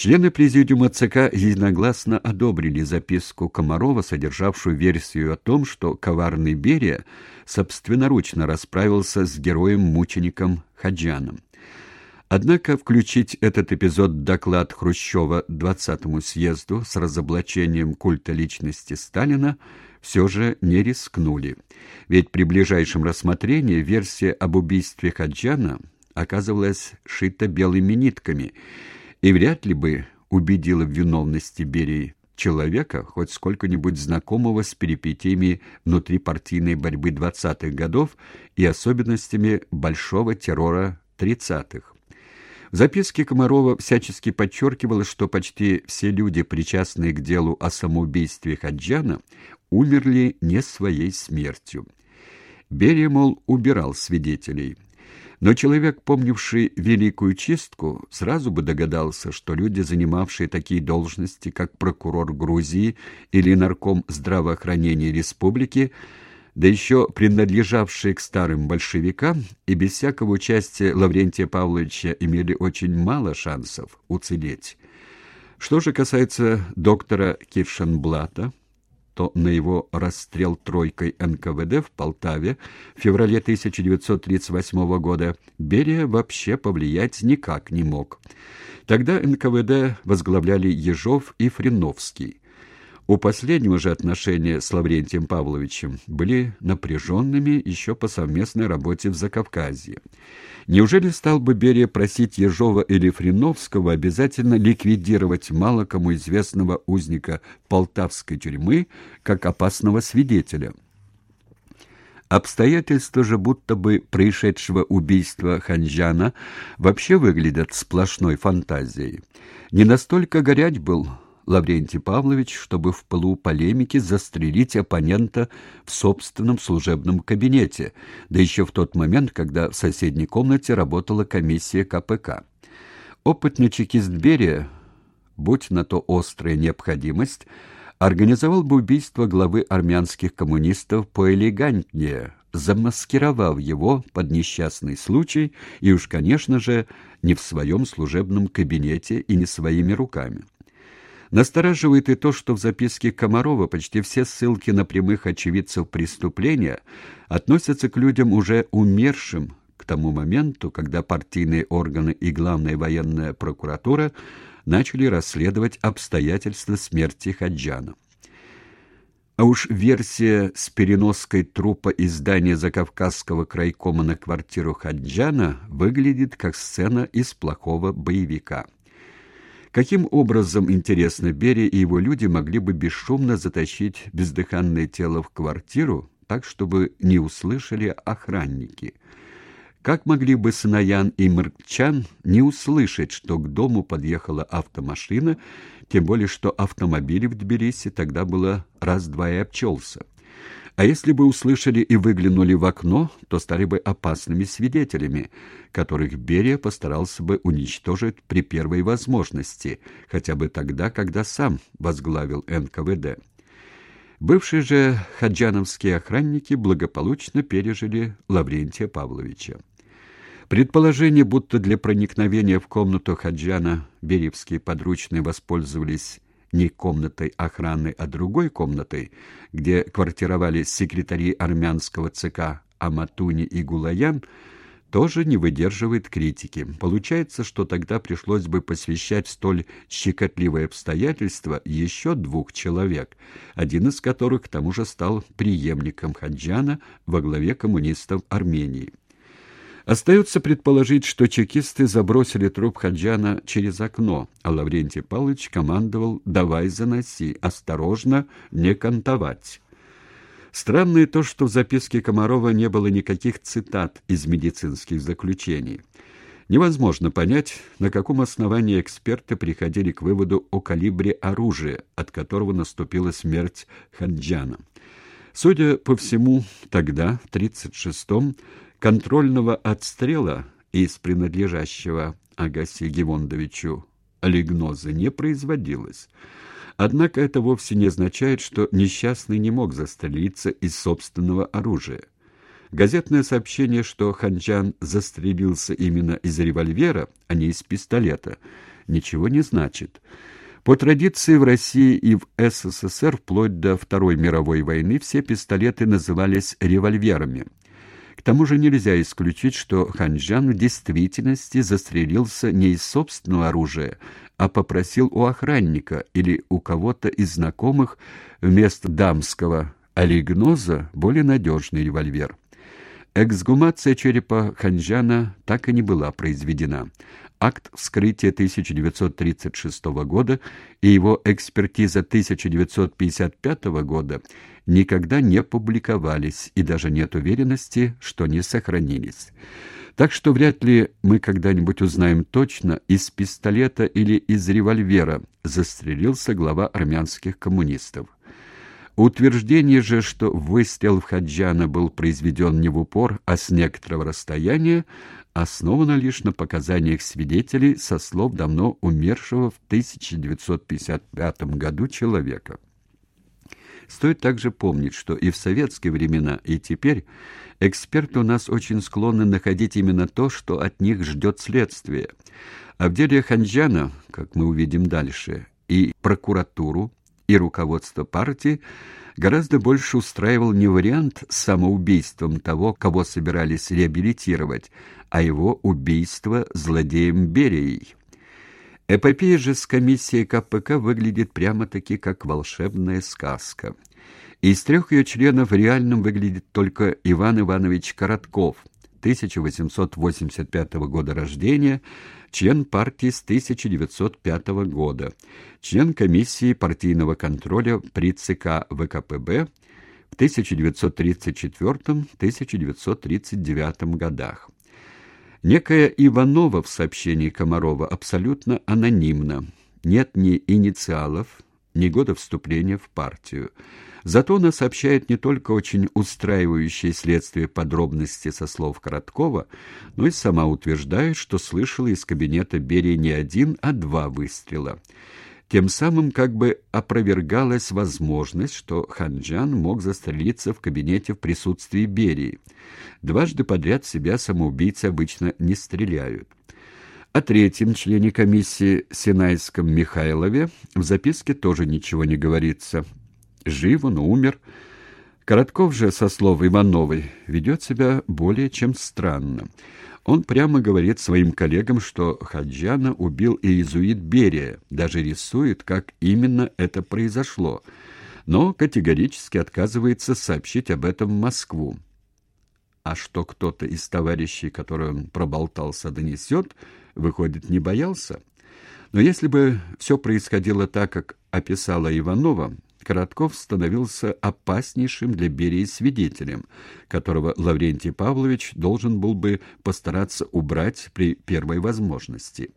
Члены президиума ЦК единогласно одобрили записку Комарова, содержавшую версию о том, что коварный Берия собственноручно расправился с героем-мучеником Хаджаном. Однако включить этот эпизод в доклад Хрущева 20-му съезду с разоблачением культа личности Сталина все же не рискнули. Ведь при ближайшем рассмотрении версия об убийстве Хаджана оказывалась шита белыми нитками – и вряд ли бы убедила в виновности Берии человека, хоть сколько-нибудь знакомого с перипетиями внутрипартийной борьбы 20-х годов и особенностями большого террора 30-х. В записке Комарова всячески подчеркивалось, что почти все люди, причастные к делу о самоубийстве Хаджана, умерли не своей смертью. Берия, мол, убирал свидетелей – но человек, помнивший Великую Чистку, сразу бы догадался, что люди, занимавшие такие должности, как прокурор Грузии или нарком здравоохранения республики, да еще принадлежавшие к старым большевикам и без всякого участия Лаврентия Павловича имели очень мало шансов уцелеть. Что же касается доктора Киршенблата, что на его расстрел тройкой НКВД в Полтаве в феврале 1938 года Берия вообще повлиять никак не мог. Тогда НКВД возглавляли Ежов и Фриновский. У последнего же отношения с Лаврентием Павловичем были напряженными еще по совместной работе в Закавказье. Неужели стал бы Берия просить Ежова или Фриновского обязательно ликвидировать мало кому известного узника полтавской тюрьмы как опасного свидетеля? Обстоятельства же будто бы происшедшего убийства Ханжана вообще выглядят сплошной фантазией. Не настолько горять был Лаврентий Павлович, чтобы в пылу полемики застрелить оппонента в собственном служебном кабинете, да еще в тот момент, когда в соседней комнате работала комиссия КПК. Опытный чекист Берия, будь на то острая необходимость, организовал бы убийство главы армянских коммунистов поэлегантнее, замаскировав его под несчастный случай и уж, конечно же, не в своем служебном кабинете и не своими руками. Настораживает и то, что в записке Комарова почти все ссылки на прямых очевидцев преступления относятся к людям уже умершим к тому моменту, когда партийные органы и главная военная прокуратура начали расследовать обстоятельства смерти Хаджана. А уж версия с переноской трупа из здания Закавказского крайкома на квартиру Хаджана выглядит как сцена из плохого боевика. Каким образом, интересно, Берия и его люди могли бы бесшумно затащить бездыханное тело в квартиру, так, чтобы не услышали охранники? Как могли бы Сыноян и Мркчан не услышать, что к дому подъехала автомашина, тем более что автомобиль в Тбилиси тогда было раз-два и обчелся? А если бы услышали и выглянули в окно, то стали бы опасными свидетелями, которых Берия постарался бы уничтожить при первой возможности, хотя бы тогда, когда сам возглавил НКВД. Бывшие же хаджановские охранники благополучно пережили Лаврентия Павловича. Предположение, будто для проникновения в комнату Хаджана беревские подручные воспользовались не комнатой охраны, а другой комнатой, где квартировали секретари армянского ЦК Аматуни и Гулаян, тоже не выдерживает критики. Получается, что тогда пришлось бы посвящать столь щекотливое обстоятельство еще двух человек, один из которых к тому же стал преемником Хаджана во главе коммунистов Армении. Остается предположить, что чекисты забросили труп Хаджана через окно, а Лаврентий Павлович командовал «давай заноси, осторожно, не кантовать». Странно и то, что в записке Комарова не было никаких цитат из медицинских заключений. Невозможно понять, на каком основании эксперты приходили к выводу о калибре оружия, от которого наступила смерть Хаджана. Судя по всему, тогда, в 1936-м, Контрольного отстрела из принадлежащего Агасе Гевондовичу олигноза не производилось. Однако это вовсе не означает, что несчастный не мог застрелиться из собственного оружия. Газетное сообщение, что Ханчан застрелился именно из револьвера, а не из пистолета, ничего не значит. По традиции в России и в СССР вплоть до Второй мировой войны все пистолеты назывались револьверами. К тому же нельзя исключить, что Ханжан в действительности застрелился не из собственного оружия, а попросил у охранника или у кого-то из знакомых вместо дамского алигноза более надежный револьвер. Эксгумация черепа Ханжана так и не была произведена. Акт вскрытия 1936 года и его экспертиза 1955 года никогда не публиковались, и даже нет уверенности, что не сохранились. Так что вряд ли мы когда-нибудь узнаем точно, из пистолета или из револьвера застрелился глава армянских коммунистов. Утверждение же, что выстрел в Хаджана был произведен не в упор, а с некоторого расстояния, основано лишь на показаниях свидетелей со слов давно умершего в 1955 году человека. Стоит также помнить, что и в советские времена, и теперь эксперты у нас очень склонны находить именно то, что от них ждет следствие. А в деле Ханджана, как мы увидим дальше, и прокуратуру, и руководство партии гораздо больше устраивал не вариант с самоубийством того, кого собирались реабилитировать, а его убийство злодеем Берией. Эпопея же с комиссией КПК выглядит прямо-таки как волшебная сказка. Из трех ее членов реальным выглядит только Иван Иванович Коротков, 1885 года рождения, член партии с 1905 года, член комиссии партийного контроля при ЦК ВКПБ в 1934-1939 годах. Некая Иванова в сообщении Комарова абсолютно анонимна. Нет ни инициалов, ни года вступления в партию. Зато она сообщает не только очень устраивающие следствие подробности со слов Короткова, но и сама утверждает, что слышала из кабинета Берии не один, а два выстрела. Тем самым как бы опровергалась возможность, что Ханджан мог застрелиться в кабинете в присутствии Берии. Дважды подряд себя самоубийцы обычно не стреляют. О третьем члене комиссии Синайском Михайлове в записке тоже ничего не говорится. Жив он, умер. Коротков же, со слов Ивановой, ведет себя более чем странно. Он прямо говорит своим коллегам, что Хаджана убил иезуит Берия, даже рисует, как именно это произошло, но категорически отказывается сообщить об этом в Москву. А что кто-то из товарищей, который он проболтался, донесет, выходит, не боялся? Но если бы все происходило так, как описала Иванова, Коротков становился опаснейшим для Берии свидетелем, которого Лаврентий Павлович должен был бы постараться убрать при первой возможности.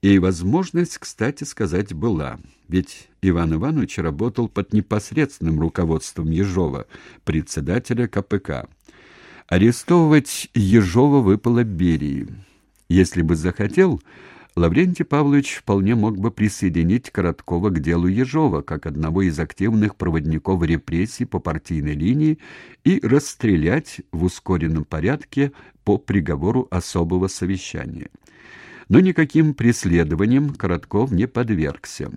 И возможность, кстати сказать, была, ведь Иван Иванович работал под непосредственным руководством Ежова, председателя КПК. Арестовывать Ежова выпало Берии. Если бы захотел, Лаврентий Павлович вполне мог бы присоединить Короткова к делу Ежова, как одного из активных проводников репрессий по партийной линии, и расстрелять в ускоренном порядке по приговору особого совещания. Но никаким преследованием Коротков не подвергся.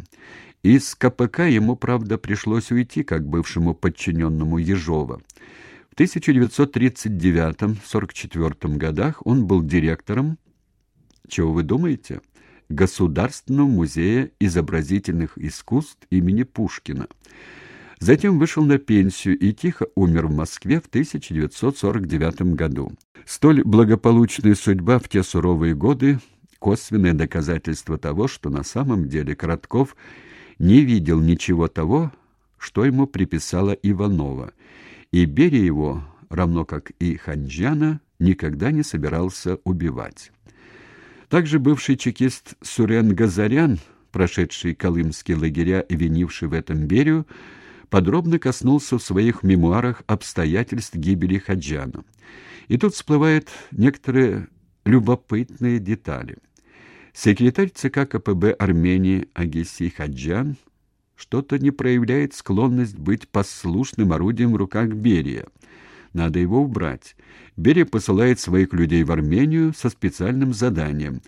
Из КПК ему, правда, пришлось уйти, как бывшему подчиненному Ежова. В 1939-44 годах он был директором чего вы думаете? Государственного музея изобразительных искусств имени Пушкина. Затем вышел на пенсию и тихо умер в Москве в 1949 году. Столь благополучная судьба в те суровые годы косвенное доказательство того, что на самом деле Коротков не видел ничего того, что ему приписала Иванова, и Берия его, равно как и Ханджана, никогда не собирался убивать. Также бывший чекист Сурен Газарян, прошедший колымские лагеря и винивший в этом Берию, подробно коснулся в своих мемуарах обстоятельств гибели Хаджана. И тут всплывают некоторые любопытные детали. Секретарь ЦК КПБ Армении Агеси Хаджан что-то не проявляет склонность быть послушным орудием в руках Берия – надо его убрать. Берия посылает своих людей в Армению со специальным заданием.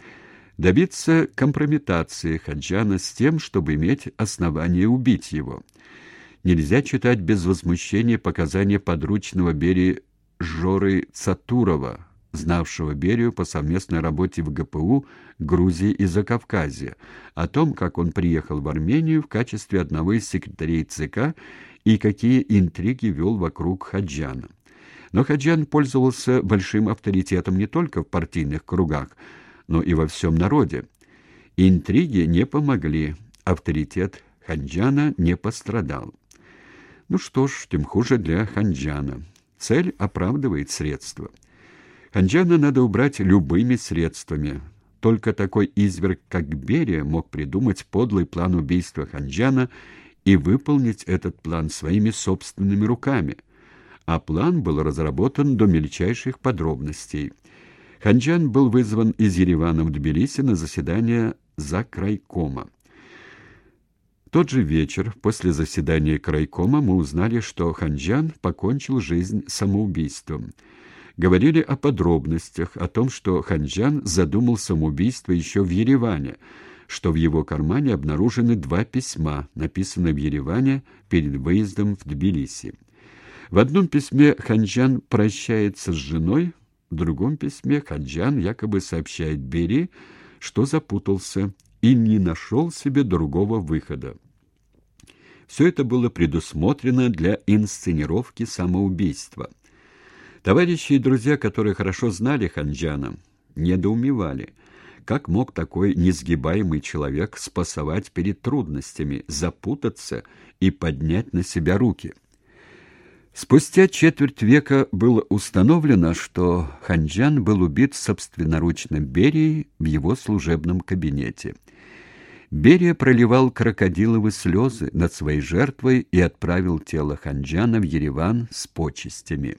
добиться компрометации Хаджана с тем, чтобы иметь основание убить его. Нельзя читать без возмущения показания подручного Бери Жоры Цатурова, знавшего Берию по совместной работе в ГПУ Грузии и Закавказья, о том, как он приехал в Армению в качестве одного из секретарей ЦК и какие интриги вел вокруг Хаджана. Но Хаджан пользовался большим авторитетом не только в партийных кругах, но и во всем народе. Интриги не помогли, авторитет Хаджана не пострадал. Ну что ж, тем хуже для Ханджана. Цель оправдывает средства. Ханджана надо убрать любыми средствами. Только такой изверг, как Берия, мог придумать подлый план убийства Ханджана и выполнить этот план своими собственными руками. А план был разработан до мельчайших подробностей. Ханджан был вызван из Еревана в Тбилиси на заседание за крайкома. тот же вечер после заседания крайкома мы узнали, что Ханджан покончил жизнь самоубийством говорили о подробностях, о том, что Ханджан задумал самоубийство еще в Ереване, что в его кармане обнаружены два письма, написанные в Ереване перед выездом в Тбилиси. В одном письме Ханджан прощается с женой, в другом письме Ханджан якобы сообщает Бери, что запутался и не нашел себе другого выхода. Все это было предусмотрено для инсценировки самоубийства. Товарищи и друзья, которые хорошо знали Ханджана, недоумевали, как мог такой несгибаемый человек спасовать перед трудностями, запутаться и поднять на себя руки. Спустя четверть века было установлено, что Ханджан был убит собственноручно Берией в его служебном кабинете. Берия проливал крокодиловые слезы над своей жертвой и отправил тело Ханджана в Ереван с почестями.